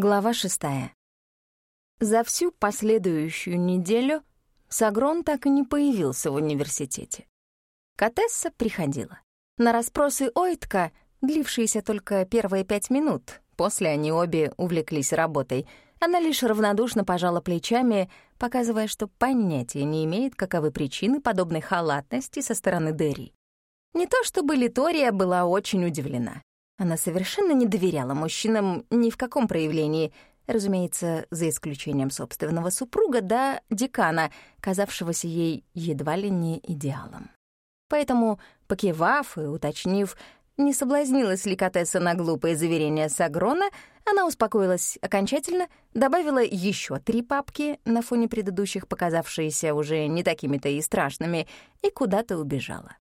Глава шестая. За всю последующую неделю Сагрон так и не появился в университете. Катесса приходила. На расспросы Ойтка, длившиеся только первые пять минут, после они обе увлеклись работой, она лишь равнодушно пожала плечами, показывая, что понятия не имеет, каковы причины подобной халатности со стороны Дерри. Не то чтобы Литория была очень удивлена. Она совершенно не доверяла мужчинам ни в каком проявлении, разумеется, за исключением собственного супруга да декана, казавшегося ей едва ли не идеалом. Поэтому, покивав и уточнив, не соблазнилась ли Катесса на глупые заверения Сагрона, она успокоилась окончательно, добавила еще три папки, на фоне предыдущих показавшиеся уже не такими-то и страшными, и куда-то убежала.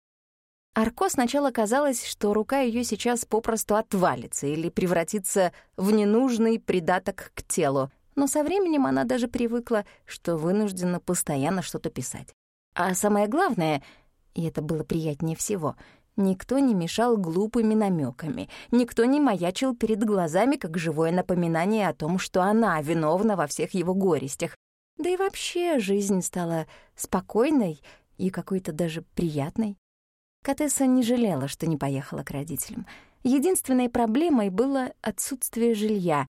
Арко сначала казалось, что рука ее сейчас попросту отвалится или превратится в ненужный придаток к телу, но со временем она даже привыкла, что вынуждена постоянно что-то писать. А самое главное, и это было приятнее всего, никто не мешал глупыми намеками, никто не маячил перед глазами, как живое напоминание о том, что она виновна во всех его горестях. Да и вообще жизнь стала спокойной и какой-то даже приятной. Катесса не жалела, что не поехала к родителям. Единственной проблемой было отсутствие жилья.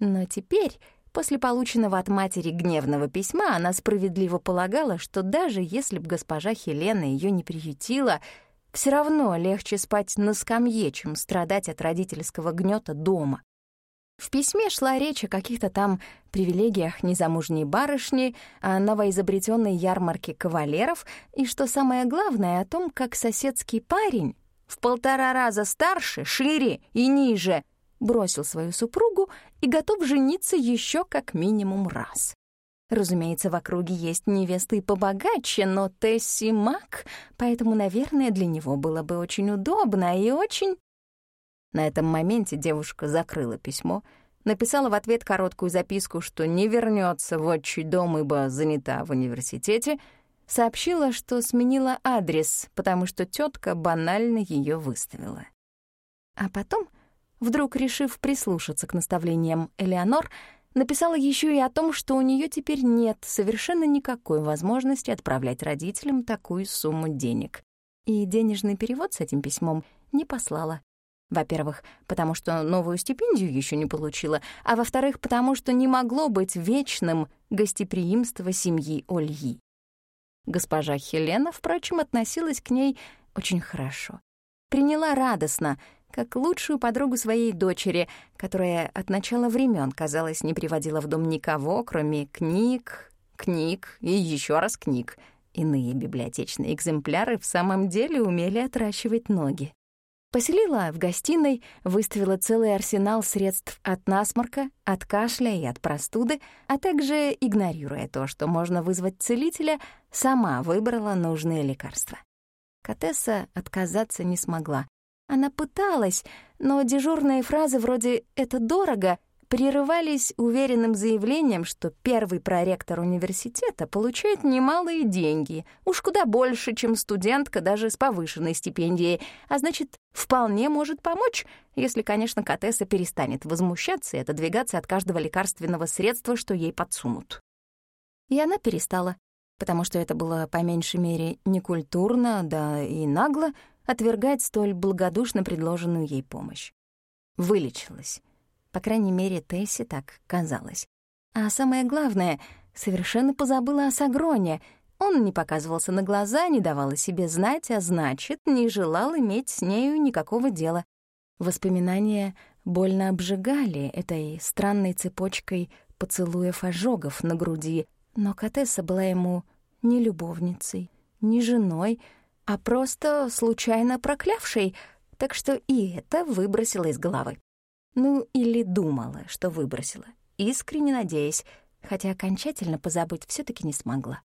Но теперь, после полученного от матери гневного письма, она справедливо полагала, что даже если б госпожа Хелена ее не приютила, все равно легче спать на скамье, чем страдать от родительского гнета дома. В письме шла речь о каких-то там привилегиях незамужней барышни, о новоизобретенной ярмарке кавалеров и, что самое главное, о том, как соседский парень в полтора раза старше, шире и ниже бросил свою супругу и готов жениться еще как минимум раз. Разумеется, в округе есть невесты побогаче, но Тесси Мак, поэтому, наверное, для него было бы очень удобно и очень на этом моменте девушка закрыла письмо, написала в ответ короткую записку, что не вернется в отчий дом, ибо занята в университете, сообщила, что сменила адрес, потому что тетка банально ее выставила. А потом, вдруг решив прислушаться к наставлениям Элеонор, написала еще и о том, что у нее теперь нет совершенно никакой возможности отправлять родителям такую сумму денег. И денежный перевод с этим письмом не послала. Во-первых, потому что новую стипендию еще не получила, а во-вторых, потому что не могло быть вечным гостеприимство семьи Ольи. Госпожа Хелена, впрочем, относилась к ней очень хорошо. Приняла радостно, как лучшую подругу своей дочери, которая от начала времен, казалось, не приводила в дом никого, кроме книг, книг и еще раз книг. Иные библиотечные экземпляры в самом деле умели отращивать ноги. Поселила в гостиной, выставила целый арсенал средств от насморка, от кашля и от простуды, а также, игнорируя то, что можно вызвать целителя, сама выбрала нужные лекарства. Катесса отказаться не смогла. Она пыталась, но дежурные фразы вроде «это дорого» прерывались уверенным заявлением, что первый проректор университета получает немалые деньги, уж куда больше, чем студентка даже с повышенной стипендией, а значит, вполне может помочь, если, конечно, Катесса перестанет возмущаться и отодвигаться от каждого лекарственного средства, что ей подсунут. И она перестала, потому что это было по меньшей мере некультурно, да и нагло отвергать столь благодушно предложенную ей помощь. Вылечилась по крайней мере, Тессе так казалось. А самое главное, совершенно позабыла о Сагроне. Он не показывался на глаза, не давал о себе знать, а значит, не желал иметь с нею никакого дела. Воспоминания больно обжигали этой странной цепочкой поцелуев-ожогов на груди, но Катесса была ему не любовницей, не женой, а просто случайно проклявшей, так что и это выбросила из головы. Ну, или думала, что выбросила, искренне надеясь, хотя окончательно позабыть все таки не смогла.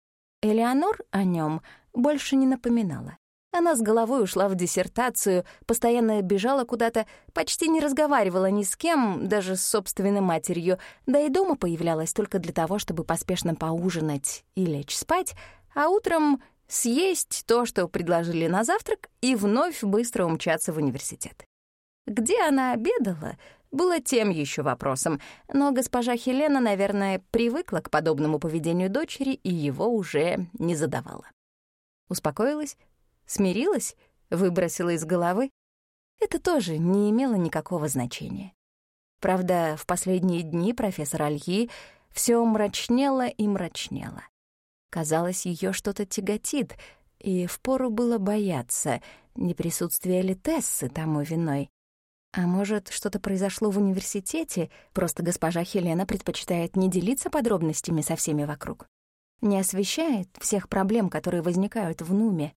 Элеонор о нем больше не напоминала. Она с головой ушла в диссертацию, постоянно бежала куда-то, почти не разговаривала ни с кем, даже с собственной матерью, да и дома появлялась только для того, чтобы поспешно поужинать и лечь спать, а утром съесть то, что предложили на завтрак, и вновь быстро умчаться в университет. Где она обедала, было тем еще вопросом, но госпожа Хелена, наверное, привыкла к подобному поведению дочери и его уже не задавала. Успокоилась, смирилась, выбросила из головы. Это тоже не имело никакого значения. Правда, в последние дни профессор Альи все мрачнело и мрачнело. Казалось, ее что-то тяготит, и впору было бояться, не присутствие ли Тессы тому виной. А может, что-то произошло в университете, просто госпожа Хелена предпочитает не делиться подробностями со всеми вокруг. Не освещает всех проблем, которые возникают в Нуме.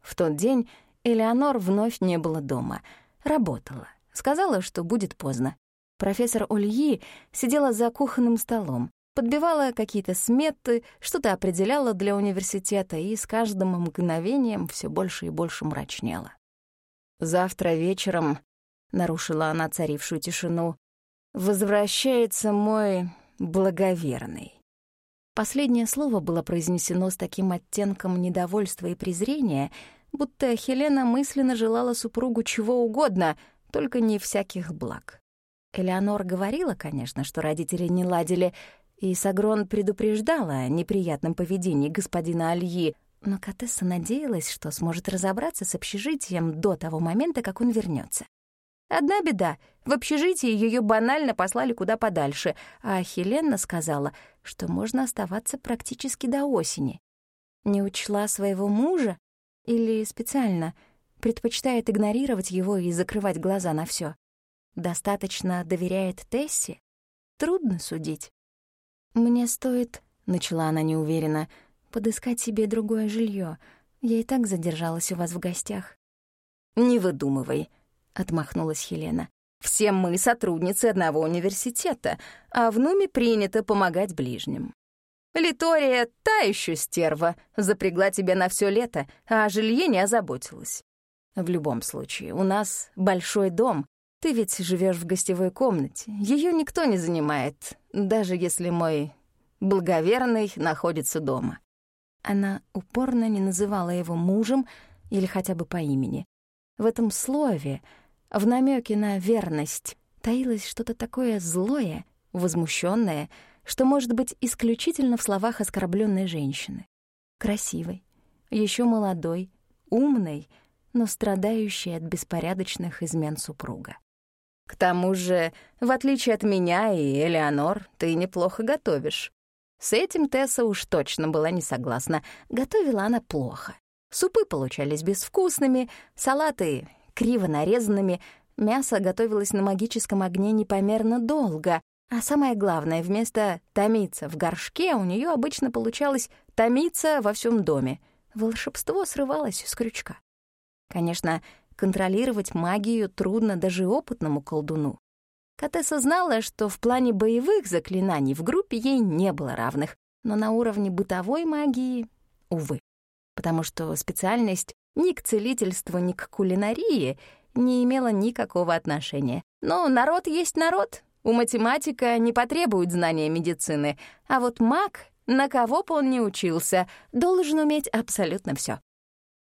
В тот день Элеонор вновь не было дома. Работала. Сказала, что будет поздно. Профессор Ольи сидела за кухонным столом, подбивала какие-то сметы, что-то определяла для университета и с каждым мгновением все больше и больше мрачнела. Завтра вечером нарушила она царившую тишину, возвращается мой благоверный. Последнее слово было произнесено с таким оттенком недовольства и презрения, будто Хелена мысленно желала супругу чего угодно, только не всяких благ. Элеонор говорила, конечно, что родители не ладили, и Сагрон предупреждала о неприятном поведении господина Альи, но Катесса надеялась, что сможет разобраться с общежитием до того момента, как он вернется. Одна беда. В общежитии ее банально послали куда подальше, а Хелена сказала, что можно оставаться практически до осени. Не учла своего мужа или специально предпочитает игнорировать его и закрывать глаза на все. Достаточно доверяет Тессе? Трудно судить. «Мне стоит», — начала она неуверенно, — «подыскать себе другое жилье. Я и так задержалась у вас в гостях». «Не выдумывай», — отмахнулась Хелена. «Все мы сотрудницы одного университета, а в Нуме принято помогать ближним. Литория — та еще стерва, запрягла тебя на все лето, а о жилье не озаботилась. В любом случае, у нас большой дом. Ты ведь живешь в гостевой комнате. Ее никто не занимает, даже если мой благоверный находится дома». Она упорно не называла его мужем или хотя бы по имени. В этом слове в намеке на верность таилось что-то такое злое, возмущенное, что может быть исключительно в словах оскорбленной женщины. Красивой, еще молодой, умной, но страдающей от беспорядочных измен супруга. К тому же, в отличие от меня и Элеонор, ты неплохо готовишь. С этим Тесса уж точно была не согласна. Готовила она плохо. Супы получались безвкусными, салаты криво нарезанными, мясо готовилось на магическом огне непомерно долго, а самое главное, вместо «томиться в горшке» у нее обычно получалось «томиться во всем доме». Волшебство срывалось с крючка. Конечно, контролировать магию трудно даже опытному колдуну. Катесса знала, что в плане боевых заклинаний в группе ей не было равных, но на уровне бытовой магии — увы. Потому что специальность ни к целительству, ни к кулинарии не имела никакого отношения. Но народ есть народ. У математика не потребует знания медицины, а вот маг, на кого бы он ни учился, должен уметь абсолютно все.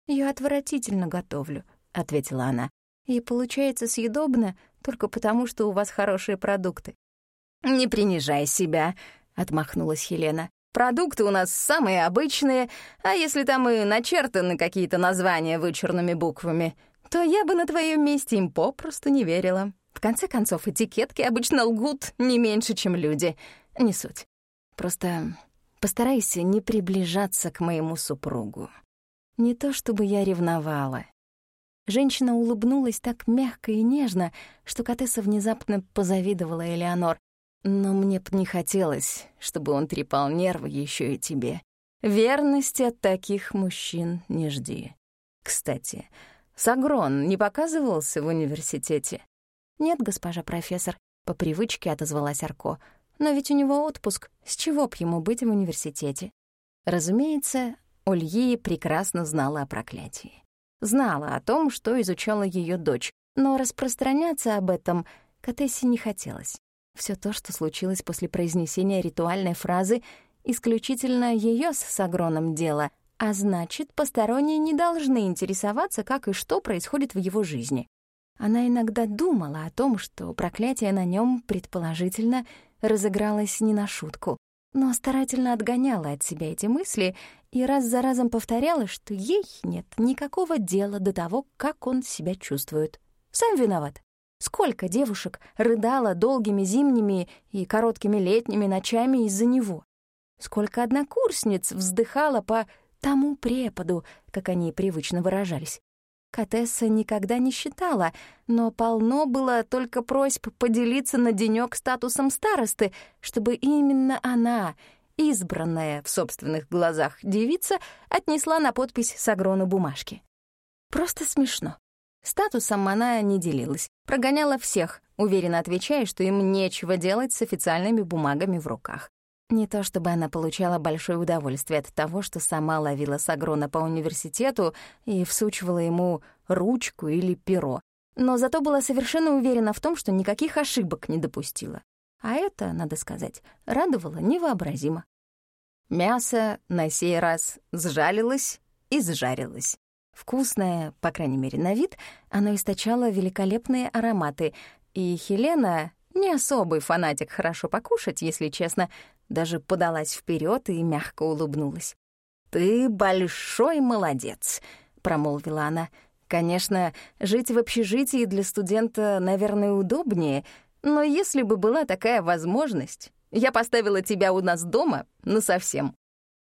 «Я отвратительно готовлю», — ответила она. «И получается съедобно только потому, что у вас хорошие продукты». «Не принижай себя», — отмахнулась Хелена. Продукты у нас самые обычные, а если там и начертаны какие-то названия вычурными буквами, то я бы на твоем месте им попросту не верила. В конце концов, этикетки обычно лгут не меньше, чем люди. Не суть. Просто постарайся не приближаться к моему супругу. Не то чтобы я ревновала. Женщина улыбнулась так мягко и нежно, что Катесса внезапно позавидовала Элеонор. Но мне б не хотелось, чтобы он трепал нервы еще и тебе. Верности от таких мужчин не жди. Кстати, Сагрон не показывался в университете? Нет, госпожа профессор, по привычке отозвалась Арко. Но ведь у него отпуск, с чего б ему быть в университете? Разумеется, Ульи прекрасно знала о проклятии. Знала о том, что изучала ее дочь, но распространяться об этом Катессе не хотелось. Все то, что случилось после произнесения ритуальной фразы, исключительно ее с Сагроном дело, а значит, посторонние не должны интересоваться, как и что происходит в его жизни. Она иногда думала о том, что проклятие на нем предположительно разыгралось не на шутку, но старательно отгоняла от себя эти мысли и раз за разом повторяла, что ей нет никакого дела до того, как он себя чувствует. Сам виноват. Сколько девушек рыдало долгими зимними и короткими летними ночами из-за него. Сколько однокурсниц вздыхала по тому преподу, как они привычно выражались. Катесса никогда не считала, но полно было только просьб поделиться на денёк статусом старосты, чтобы именно она, избранная в собственных глазах девица, отнесла на подпись Сагрону бумажки. Просто смешно. Статусом она не делилась, прогоняла всех, уверенно отвечая, что им нечего делать с официальными бумагами в руках. Не то чтобы она получала большое удовольствие от того, что сама ловила Сагрона по университету и всучивала ему ручку или перо, но зато была совершенно уверена в том, что никаких ошибок не допустила. А это, надо сказать, радовало невообразимо. Мясо на сей раз сжалилось и сжарилось. Вкусное, по крайней мере, на вид, оно источало великолепные ароматы, и Хелена, не особый фанатик хорошо покушать, если честно, даже подалась вперед и мягко улыбнулась. «Ты большой молодец», — промолвила она. «Конечно, жить в общежитии для студента, наверное, удобнее, но если бы была такая возможность, я поставила тебя у нас дома насовсем».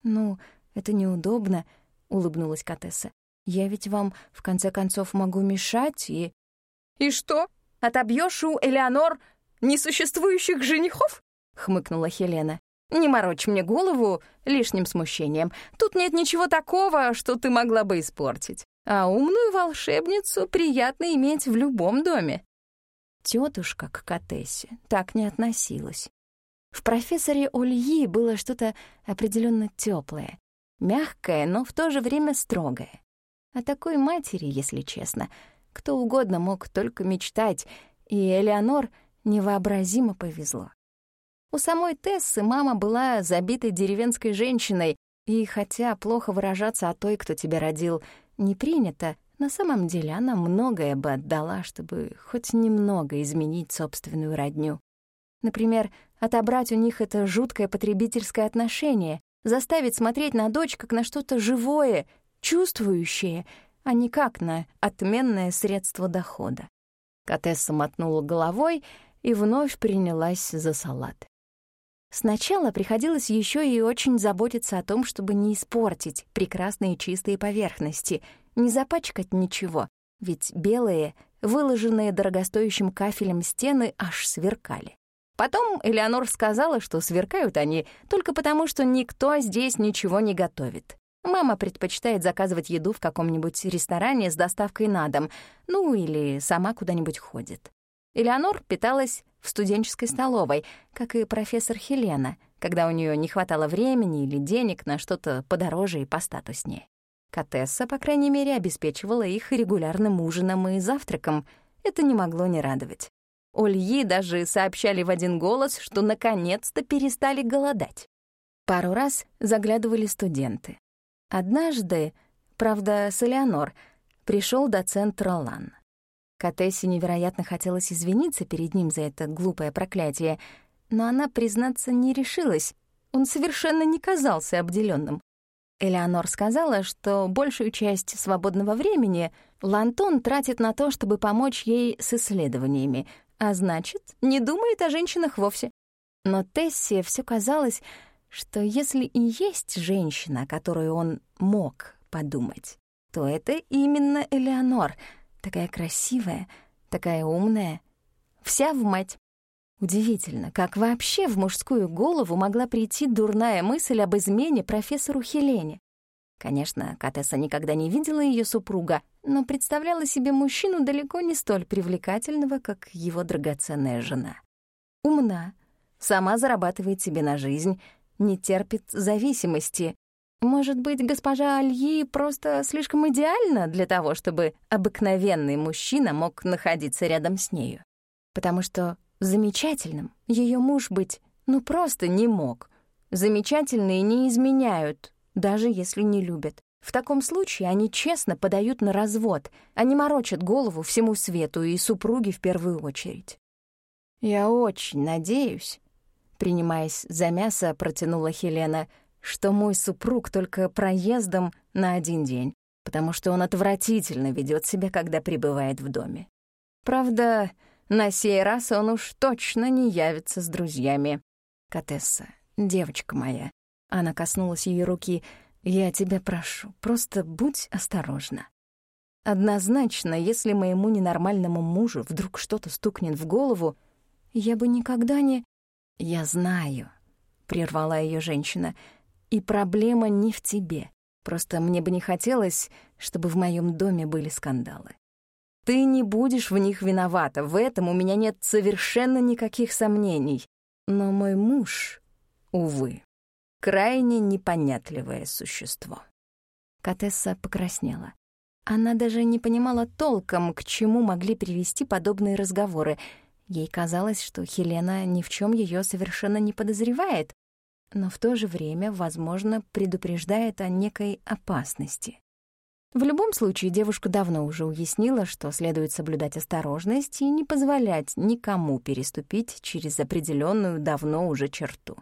«Ну, это неудобно», — улыбнулась Катесса. «Я ведь вам, в конце концов, могу мешать и...» «И что, отобьёшь у Элеонор несуществующих женихов?» — хмыкнула Хелена. Не морочь мне голову лишним смущением. Тут нет ничего такого, что ты могла бы испортить. А умную волшебницу приятно иметь в любом доме. Тетушка к Катессе так не относилась. В профессоре Ольи было что-то определенно теплое, мягкое, но в то же время строгое. О такой матери, если честно, кто угодно мог только мечтать, и Элеонор невообразимо повезло. У самой Тессы мама была забитой деревенской женщиной, и хотя плохо выражаться о той, кто тебя родил, не принято, на самом деле она многое бы отдала, чтобы хоть немного изменить собственную родню. Например, отобрать у них это жуткое потребительское отношение, заставить смотреть на дочь как на что-то живое, чувствующее, а не как на отменное средство дохода. Катесса мотнула головой и вновь принялась за салат. Сначала приходилось еще и очень заботиться о том, чтобы не испортить прекрасные чистые поверхности, не запачкать ничего, ведь белые, выложенные дорогостоящим кафелем стены аж сверкали. Потом Элеонор сказала, что сверкают они только потому, что никто здесь ничего не готовит. Мама предпочитает заказывать еду в каком-нибудь ресторане с доставкой на дом, ну или сама куда-нибудь ходит. Элеонор питалась в студенческой столовой, как и профессор Хелена, когда у нее не хватало времени или денег на что-то подороже и постатуснее. Катесса, по крайней мере, обеспечивала их регулярным ужином и завтраком. Это не могло не радовать. Ольи даже сообщали в один голос, что наконец-то перестали голодать. Пару раз заглядывали студенты. Однажды, правда, с Элеонор, пришел доцент Ролан. Катессе невероятно хотелось извиниться перед ним за это глупое проклятие, но она, признаться, не решилась. Он совершенно не казался обделенным. Элеонор сказала, что большую часть свободного времени Лантон тратит на то, чтобы помочь ей с исследованиями, а значит, не думает о женщинах вовсе. Но Тессе все казалось, что если и есть женщина, о которой он мог подумать, то это именно Элеонор — такая красивая, такая умная, вся в мать. Удивительно, как вообще в мужскую голову могла прийти дурная мысль об измене профессору Хелене. Конечно, Катесса никогда не видела ее супруга, но представляла себе мужчину далеко не столь привлекательного, как его драгоценная жена. Умна, сама зарабатывает себе на жизнь, не терпит зависимости, может быть, госпожа Альи просто слишком идеальна для того, чтобы обыкновенный мужчина мог находиться рядом с нею? Потому что замечательным ее муж быть ну просто не мог. Замечательные не изменяют, даже если не любят. В таком случае они честно подают на развод, они морочат голову всему свету и супруге в первую очередь. «Я очень надеюсь», — принимаясь за мясо, протянула Хелена, «что мой супруг только проездом на один день, потому что он отвратительно ведет себя, когда пребывает в доме. Правда, на сей раз он уж точно не явится с друзьями. Катесса, девочка моя, она коснулась ее руки. «Я тебя прошу, просто будь осторожна. Однозначно, если моему ненормальному мужу вдруг что-то стукнет в голову, я бы никогда не...» «Я знаю», — прервала ее женщина, «и проблема не в тебе. Просто мне бы не хотелось, чтобы в моем доме были скандалы. Ты не будешь в них виновата, в этом у меня нет совершенно никаких сомнений. Но мой муж, увы, крайне непонятливое существо. Катесса покраснела. Она даже не понимала толком, к чему могли привести подобные разговоры. Ей казалось, что Хелена ни в чем ее совершенно не подозревает, но в то же время, возможно, предупреждает о некой опасности. В любом случае, девушка давно уже уяснила, что следует соблюдать осторожность и не позволять никому переступить через определенную давно уже черту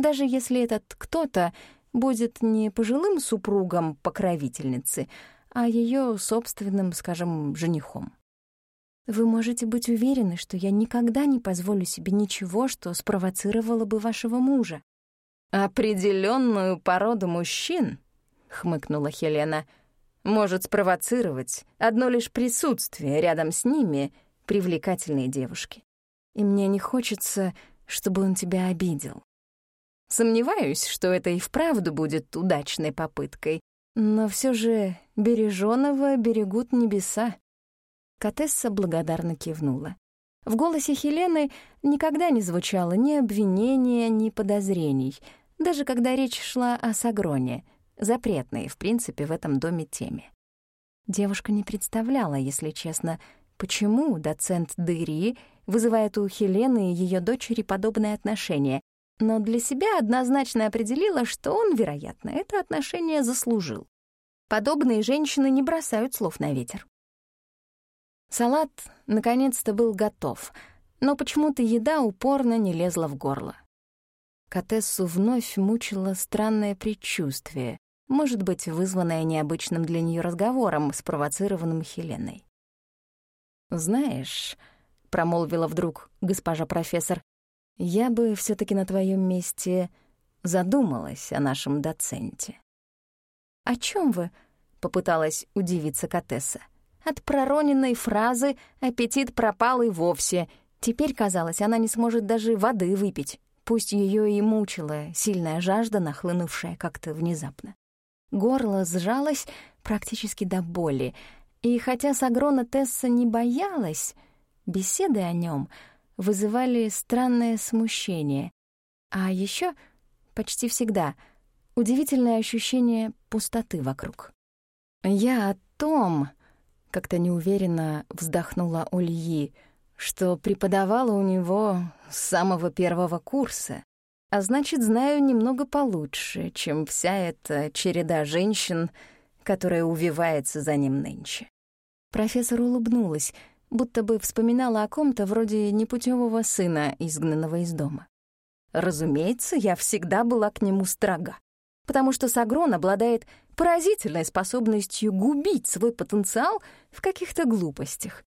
даже если этот кто-то будет не пожилым супругом покровительницы, а ее собственным, скажем, женихом. Вы можете быть уверены, что я никогда не позволю себе ничего, что спровоцировало бы вашего мужа. Определенную породу мужчин, хмыкнула Хелена, может спровоцировать одно лишь присутствие рядом с ними привлекательной девушки. И мне не хочется, чтобы он тебя обидел. Сомневаюсь, что это и вправду будет удачной попыткой, но все же береженого берегут небеса. Катесса благодарно кивнула. В голосе Хелены никогда не звучало ни обвинения, ни подозрений, даже когда речь шла о Сагроне, запретной, в принципе, в этом доме теме. Девушка не представляла, если честно, почему доцент Дыри вызывает у Хелены и ее дочери подобное отношение, но для себя однозначно определила, что он, вероятно, это отношение заслужил. Подобные женщины не бросают слов на ветер. Салат наконец-то был готов, но почему-то еда упорно не лезла в горло. Катессу вновь мучило странное предчувствие, может быть, вызванное необычным для нее разговором, спровоцированным Хеленой. «Знаешь», — промолвила вдруг госпожа профессор, я бы все таки на твоем месте задумалась о нашем доценте. «О чем вы?» — попыталась удивиться Катесса. От пророненной фразы аппетит пропал и вовсе. Теперь, казалось, она не сможет даже воды выпить. Пусть ее и мучила сильная жажда, нахлынувшая как-то внезапно. Горло сжалось практически до боли, и хотя Сагрона Тесса не боялась, беседы о нем — вызывали странное смущение. А еще почти всегда удивительное ощущение пустоты вокруг. «Я о том», — как-то неуверенно вздохнула Ульи, что преподавала у него с самого первого курса, а значит, знаю немного получше, чем вся эта череда женщин, которая увивается за ним нынче. Профессор улыбнулась, будто бы вспоминала о ком-то вроде непутевого сына, изгнанного из дома. Разумеется, я всегда была к нему строга, потому что Сагрон обладает поразительной способностью губить свой потенциал в каких-то глупостях.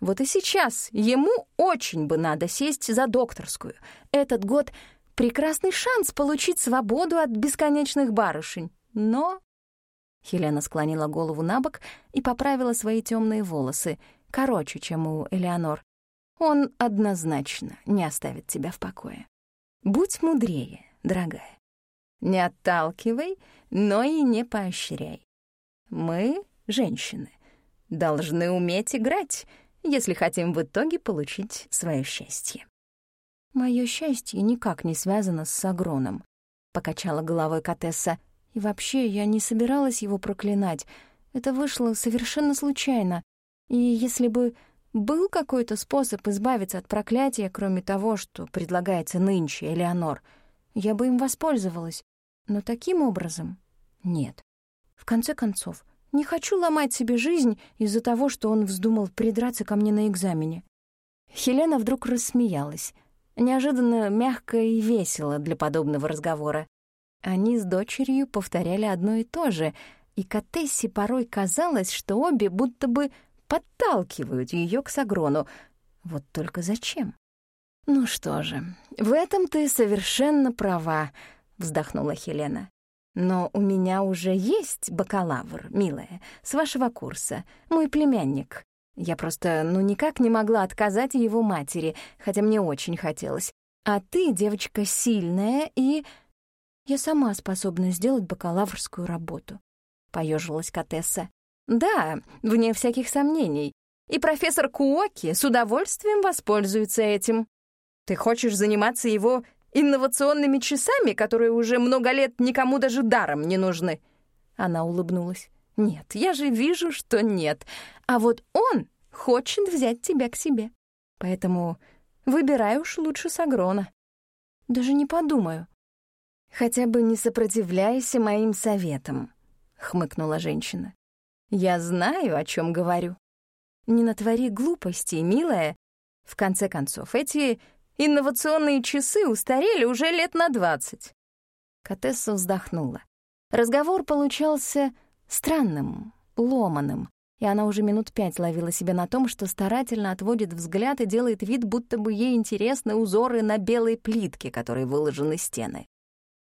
Вот и сейчас ему очень бы надо сесть за докторскую. Этот год — прекрасный шанс получить свободу от бесконечных барышень. Но... Хелена склонила голову на бок и поправила свои темные волосы — короче, чем у Элеонор. Он однозначно не оставит тебя в покое. Будь мудрее, дорогая. Не отталкивай, но и не поощряй. Мы, женщины, должны уметь играть, если хотим в итоге получить свое счастье. Моё счастье никак не связано с Сагроном, покачала головой Катесса. И вообще, я не собиралась его проклинать. Это вышло совершенно случайно. И если бы был какой-то способ избавиться от проклятия, кроме того, что предлагается нынче Элеонор, я бы им воспользовалась. Но таким образом нет. В конце концов, не хочу ломать себе жизнь из-за того, что он вздумал придраться ко мне на экзамене. Хелена вдруг рассмеялась, неожиданно мягко и весело для подобного разговора. Они с дочерью повторяли одно и то же, и Катессе порой казалось, что обе будто бы подталкивают ее к Сагрону. Вот только зачем? «Ну что же, в этом ты совершенно права», — вздохнула Хелена. «Но у меня уже есть бакалавр, милая, с вашего курса, мой племянник. Я просто, ну, никак не могла отказать его матери, хотя мне очень хотелось. А ты, девочка, сильная и...» «Я сама способна сделать бакалаврскую работу», — поежилась Катесса. «Да, вне всяких сомнений. И профессор Куоки с удовольствием воспользуется этим. Ты хочешь заниматься его инновационными часами, которые уже много лет никому даже даром не нужны?» Она улыбнулась. «Нет, я же вижу, что нет. А вот он хочет взять тебя к себе. Поэтому выбирай уж лучше Сагрона». «Даже не подумаю». «Хотя бы не сопротивляйся моим советам», — хмыкнула женщина. «Я знаю, о чем говорю. Не натвори глупостей, милая. В конце концов, эти Инновационные часы устарели уже лет на двадцать. Катесса вздохнула. Разговор получался странным, ломаным, и она уже минут пять ловила себя на том, что старательно отводит взгляд и делает вид, будто бы ей интересны узоры на белой плитке, которой выложены стены.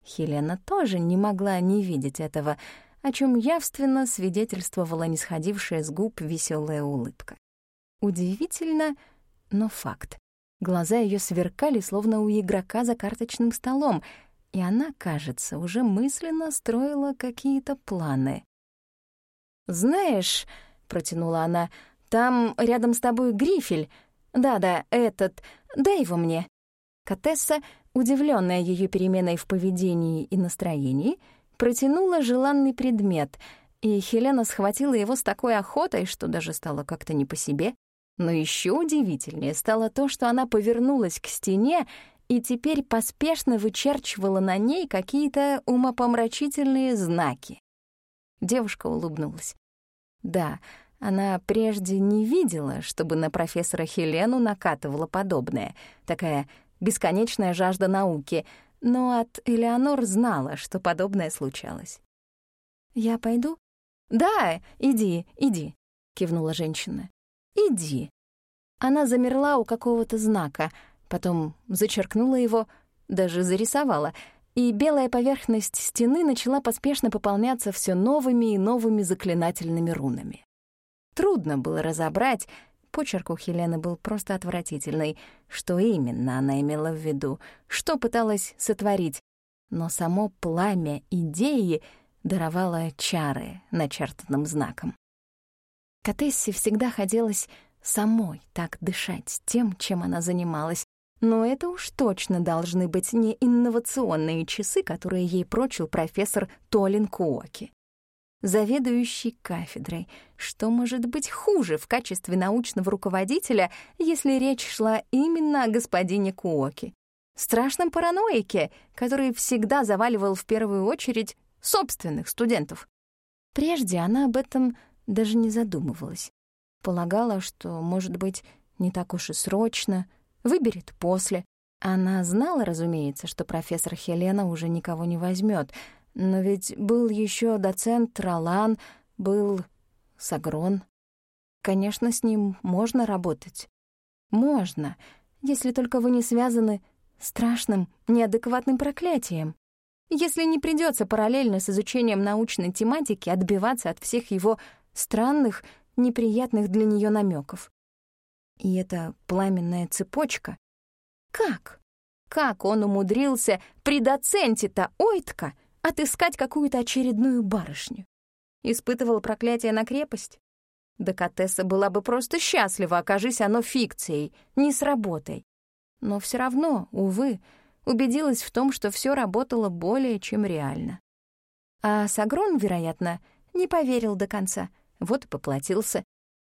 Хелена тоже не могла не видеть этого, о чем явственно свидетельствовала нисходившая с губ веселая улыбка. Удивительно, но факт. Глаза ее сверкали, словно у игрока за карточным столом, и она, кажется, уже мысленно строила какие-то планы. «Знаешь», — протянула она, — «там рядом с тобой грифель. Да-да, этот. Дай его мне». Катесса, удивленная ее переменой в поведении и настроении, протянула желанный предмет, и Хелена схватила его с такой охотой, что даже стало как-то не по себе. Но еще удивительнее стало то, что она повернулась к стене и теперь поспешно вычерчивала на ней какие-то умопомрачительные знаки. Девушка улыбнулась. Да, она прежде не видела, чтобы на профессора Хелену накатывала подобное, такая бесконечная жажда науки, но от Элеонор знала, что подобное случалось. «Я пойду?» «Да, иди, иди», — кивнула женщина. «Иди». Она замерла у какого-то знака, потом зачеркнула его, даже зарисовала, и белая поверхность стены начала поспешно пополняться все новыми и новыми заклинательными рунами. Трудно было разобрать, почерк у Хелены был просто отвратительный, что именно она имела в виду, что пыталась сотворить, но само пламя идеи даровало чары начертанным знаком. Катессе всегда хотелось самой так дышать тем, чем она занималась, но это уж точно должны быть не инновационные часы, которые ей прочил профессор Толин Куоки. Заведующий кафедрой. Что может быть хуже в качестве научного руководителя, если речь шла именно о господине Куоки? Страшном параноике, который всегда заваливал в первую очередь собственных студентов. Прежде она об этом даже не задумывалась. Полагала, что, может быть, не так уж и срочно, выберет после. Она знала, разумеется, что профессор Хелена уже никого не возьмет, но ведь был еще доцент Ролан, был Сагрон. Конечно, с ним можно работать. Можно, если только вы не связаны страшным, неадекватным проклятием. Если не придется параллельно с изучением научной тематики отбиваться от всех его странных, неприятных для нее намеков. И эта пламенная цепочка. Как? Как он умудрился при доценте-то Ойтка отыскать какую-то очередную барышню? Испытывал проклятие на крепость? Да Катесса была бы просто счастлива, окажись оно фикцией, не с работой. Но все равно, увы, убедилась в том, что все работало более чем реально. А Сагрон, вероятно, не поверил до конца — вот и поплатился.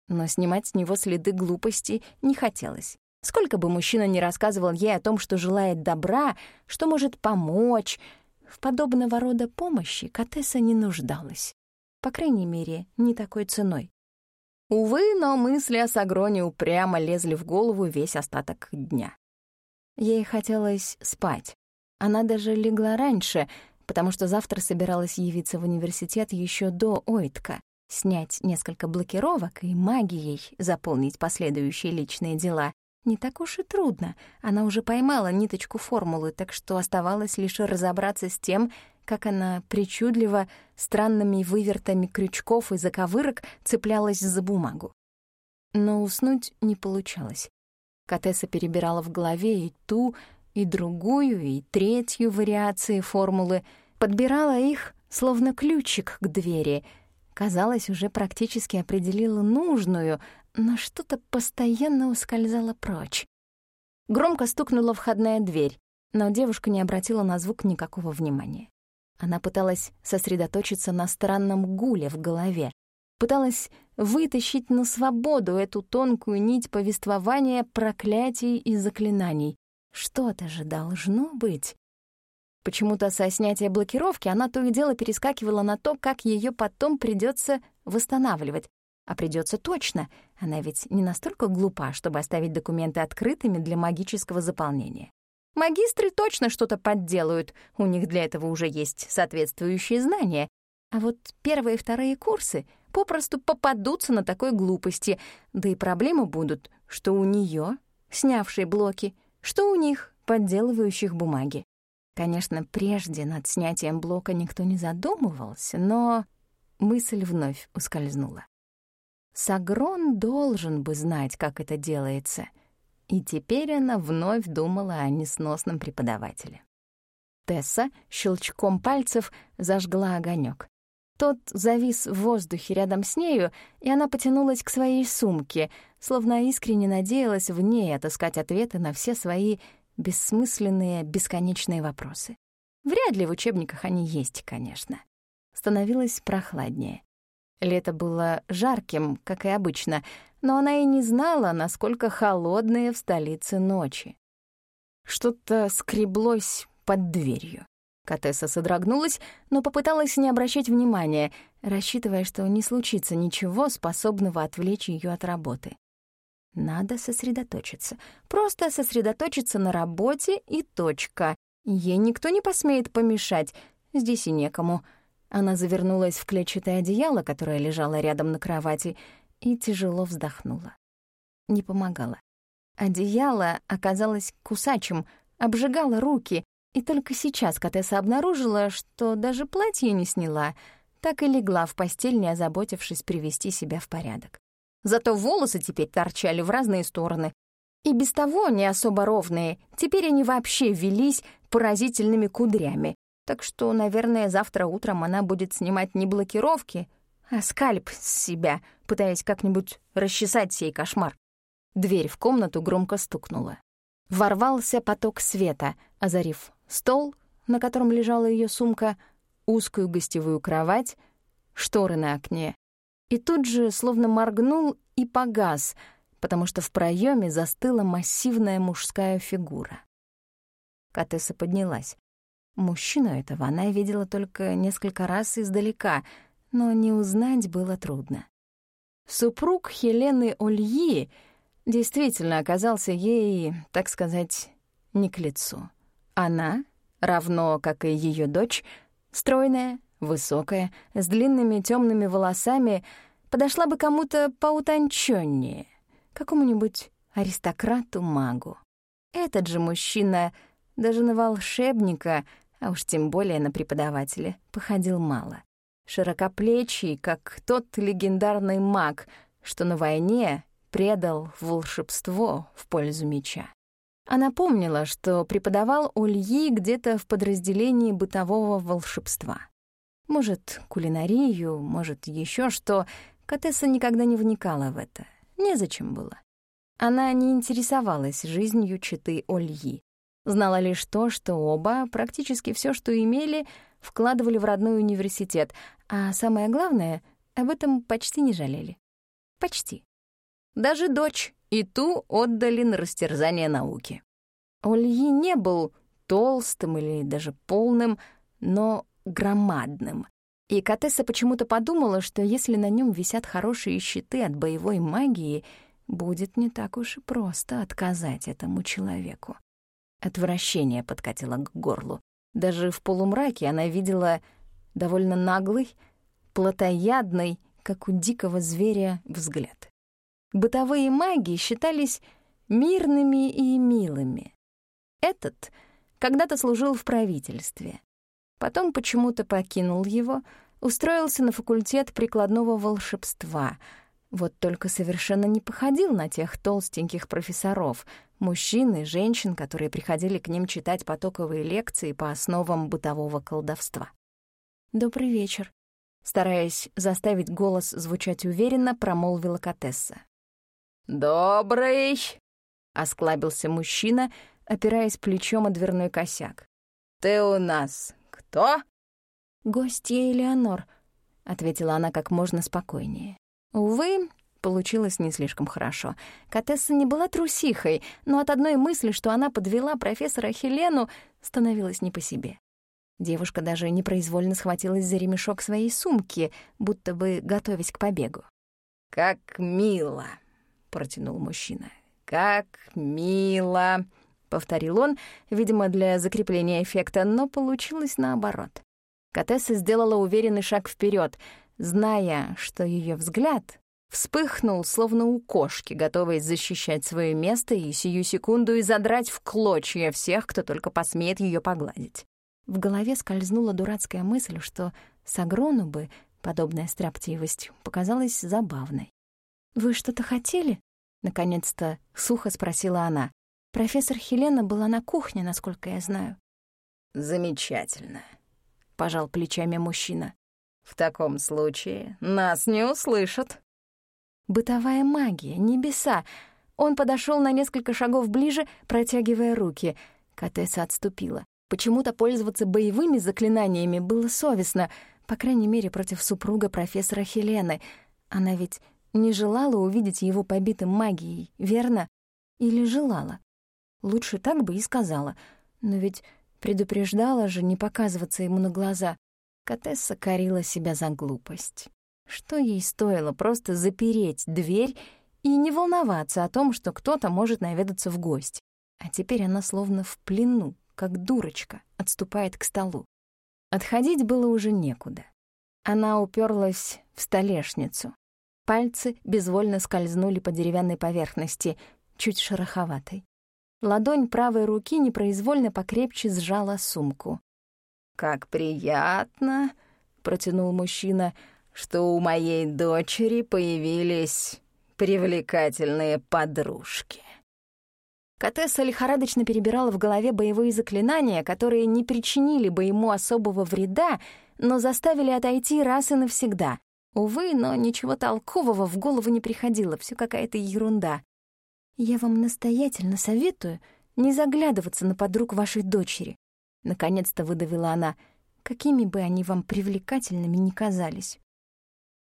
Но снимать с него следы глупости не хотелось. Сколько бы мужчина ни рассказывал ей о том, что желает добра, что может помочь, в подобного рода помощи Катесса не нуждалась. По крайней мере, не такой ценой. Увы, но мысли о Сагроне упрямо лезли в голову весь остаток дня. Ей хотелось спать. Она даже легла раньше, потому что завтра собиралась явиться в университет еще до Ойтка, снять несколько блокировок и магией заполнить последующие личные дела. Не так уж и трудно. Она уже поймала ниточку формулы, так что оставалось лишь разобраться с тем, как она причудливо, странными вывертами крючков и заковырок цеплялась за бумагу. Но уснуть не получалось. Катесса перебирала в голове и ту, и другую, и третью вариации формулы, подбирала их, словно ключик к двери. Казалось, уже практически определила нужную, но что-то постоянно ускользало прочь. Громко стукнула входная дверь, но девушка не обратила на звук никакого внимания. Она пыталась сосредоточиться на странном гуле в голове, пыталась вытащить на свободу эту тонкую нить повествования проклятий и заклинаний. Что-то же должно быть. Почему-то со снятия блокировки она то и дело перескакивала на то, как ее потом придется восстанавливать. А придется точно. Она ведь не настолько глупа, чтобы оставить документы открытыми для магического заполнения. Магистры точно что-то подделают, у них для этого уже есть соответствующие знания. А вот первые и вторые курсы попросту попадутся на такой глупости, да и проблемы будут, что у нее, снявшей блоки, что у них, подделывающих бумаги. Конечно, прежде над снятием блока никто не задумывался, но мысль вновь ускользнула. Сагрон должен бы знать, как это делается — и теперь она вновь думала о несносном преподавателе. Тесса щелчком пальцев зажгла огонек. Тот завис в воздухе рядом с нею, и она потянулась к своей сумке, словно искренне надеялась в ней отыскать ответы на все свои бессмысленные, бесконечные вопросы. Вряд ли в учебниках они есть, конечно. Становилось прохладнее. Лето было жарким, как и обычно, но она и не знала, насколько холодные в столице ночи. Что-то скреблось под дверью. Катесса содрогнулась, но попыталась не обращать внимания, рассчитывая, что не случится ничего, способного отвлечь ее от работы. Надо сосредоточиться. Просто сосредоточиться на работе и точка. Ей никто не посмеет помешать, здесь и некому — она завернулась в клетчатое одеяло, которое лежало рядом на кровати, и тяжело вздохнула. Не помогало. Одеяло оказалось кусачим, обжигало руки, и только сейчас Катесса обнаружила, что даже платье не сняла, так и легла в постель, не озаботившись привести себя в порядок. Зато волосы теперь торчали в разные стороны. И без того не особо ровные, теперь они вообще велись поразительными кудрями, так что, наверное, завтра утром она будет снимать не блокировки, а скальп с себя, пытаясь как-нибудь расчесать сей кошмар. Дверь в комнату громко стукнула. Ворвался поток света, озарив стол, на котором лежала ее сумка, узкую гостевую кровать, шторы на окне. И тут же словно моргнул и погас, потому что в проеме застыла массивная мужская фигура. Катесса поднялась. Мужчину этого она видела только несколько раз издалека, но не узнать было трудно. Супруг Хелены Ольи действительно оказался ей, так сказать, не к лицу. Она, равно как и ее дочь, стройная, высокая, с длинными темными волосами, подошла бы кому-то поутонченнее, какому-нибудь аристократу-магу. Этот же мужчина даже на волшебника а уж тем более на преподавателя, походил мало. Широкоплечий, как тот легендарный маг, что на войне предал волшебство в пользу меча. Она помнила, что преподавал Ульи где-то в подразделении бытового волшебства. Может, кулинарию, может, еще что. Катесса никогда не вникала в это. Незачем было. Она не интересовалась жизнью читы Ольи. Знала лишь то, что оба практически все, что имели, вкладывали в родной университет, а самое главное, об этом почти не жалели. Почти. Даже дочь и ту отдали на растерзание науки. Ольи не был толстым или даже полным, но громадным. И Катесса почему-то подумала, что если на нем висят хорошие щиты от боевой магии, будет не так уж и просто отказать этому человеку. Отвращение подкатило к горлу. Даже в полумраке она видела довольно наглый, плотоядный, как у дикого зверя, взгляд. Бытовые маги считались мирными и милыми. Этот когда-то служил в правительстве. Потом почему-то покинул его, устроился на факультет прикладного волшебства. Вот только совершенно не походил на тех толстеньких профессоров, мужчин и женщин, которые приходили к ним читать потоковые лекции по основам бытового колдовства. «Добрый вечер», — стараясь заставить голос звучать уверенно, промолвила Катесса. «Добрый!» — осклабился мужчина, опираясь плечом о дверной косяк. «Ты у нас кто?» «Гостья Элеонор», — ответила она как можно спокойнее. Увы, получилось не слишком хорошо. Катесса не была трусихой, но от одной мысли, что она подвела профессора Хелену, становилась не по себе. Девушка даже непроизвольно схватилась за ремешок своей сумки, будто бы готовясь к побегу. «Как мило!» — протянул мужчина. «Как мило!» — повторил он, видимо, для закрепления эффекта, но получилось наоборот. Катесса сделала уверенный шаг вперед, зная, что ее взгляд вспыхнул, словно у кошки, готовой защищать свое место и сию секунду и задрать в клочья всех, кто только посмеет ее погладить. В голове скользнула дурацкая мысль, что Сагрону бы подобная строптивость показалась забавной. «Вы что-то хотели?» — наконец-то сухо спросила она. «Профессор Хелена была на кухне, насколько я знаю». «Замечательно», — пожал плечами мужчина. «В таком случае нас не услышат». Бытовая магия, небеса. Он подошел на несколько шагов ближе, протягивая руки. Катесса отступила. Почему-то пользоваться боевыми заклинаниями было совестно, по крайней мере, против супруга профессора Хелены. Она ведь не желала увидеть его побитым магией, верно? Или желала? Лучше так бы и сказала. Но ведь предупреждала же не показываться ему на глаза. Катесса корила себя за глупость. Что ей стоило просто запереть дверь и не волноваться о том, что кто-то может наведаться в гости. А теперь она словно в плену, как дурочка, отступает к столу. Отходить было уже некуда. Она уперлась в столешницу. Пальцы безвольно скользнули по деревянной поверхности, чуть шероховатой. Ладонь правой руки непроизвольно покрепче сжала сумку. «Как приятно!» — протянул мужчина — что у моей дочери появились привлекательные подружки. Катесса лихорадочно перебирала в голове боевые заклинания, которые не причинили бы ему особого вреда, но заставили отойти раз и навсегда. Увы, но ничего толкового в голову не приходило, все какая-то ерунда. «Я вам настоятельно советую не заглядываться на подруг вашей дочери», — наконец-то выдавила она, какими бы они вам привлекательными ни казались.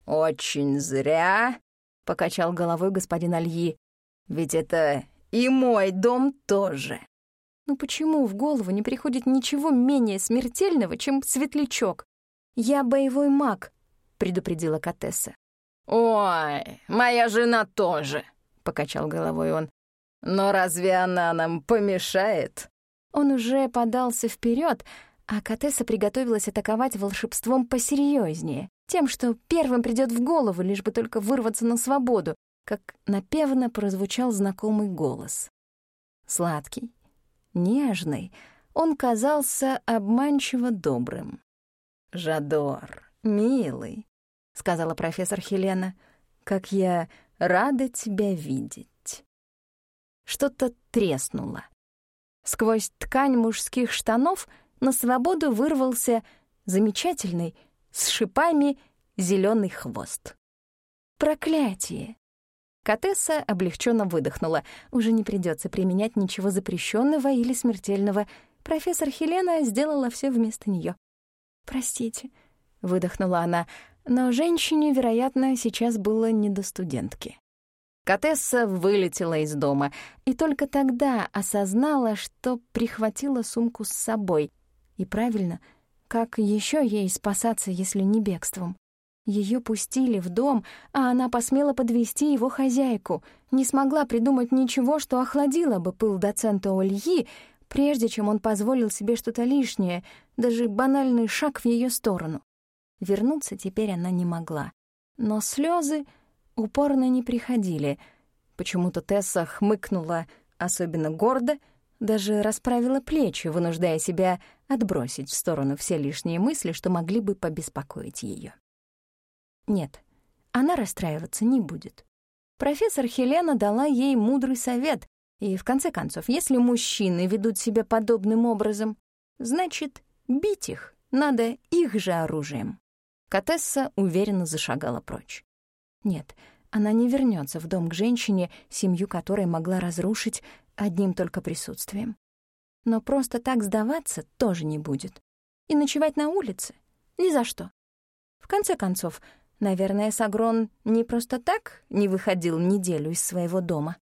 «Очень зря», — покачал головой господин Альи. «Ведь это и мой дом тоже». «Ну почему в голову не приходит ничего менее смертельного, чем светлячок? Я боевой маг», — предупредила Катесса. «Ой, моя жена тоже», — покачал головой он. «Но разве она нам помешает?» Он уже подался вперед, а Катесса приготовилась атаковать волшебством посерьезнее тем, что первым придет в голову, лишь бы только вырваться на свободу, как напевно прозвучал знакомый голос. Сладкий, нежный, он казался обманчиво добрым. «Жадор, милый», — сказала профессор Хелена, — «как я рада тебя видеть». Что-то треснуло. Сквозь ткань мужских штанов на свободу вырвался замечательный, с шипами зеленый хвост. Проклятие! Катесса облегченно выдохнула. Уже не придется применять ничего запрещенного или смертельного. Профессор Хелена сделала все вместо нее. «Простите», — выдохнула она, но женщине, вероятно, сейчас было не до студентки. Катесса вылетела из дома и только тогда осознала, что прихватила сумку с собой. И правильно — Как еще ей спасаться, если не бегством? Ее пустили в дом, а она посмела подвести его хозяйку, не смогла придумать ничего, что охладило бы пыл доцента Ольи, прежде чем он позволил себе что-то лишнее, даже банальный шаг в ее сторону. Вернуться теперь она не могла. Но слезы упорно не приходили. Почему-то Тесса хмыкнула особенно гордо, даже расправила плечи, вынуждая себя отбросить в сторону все лишние мысли, что могли бы побеспокоить ее. Нет, она расстраиваться не будет. Профессор Хелена дала ей мудрый совет, и, в конце концов, если мужчины ведут себя подобным образом, значит, бить их надо их же оружием. Катесса уверенно зашагала прочь. Нет, она не вернется в дом к женщине, семью которой могла разрушить одним только присутствием. Но просто так сдаваться тоже не будет. И ночевать на улице — ни за что. В конце концов, наверное, Сагрон не просто так не выходил неделю из своего дома.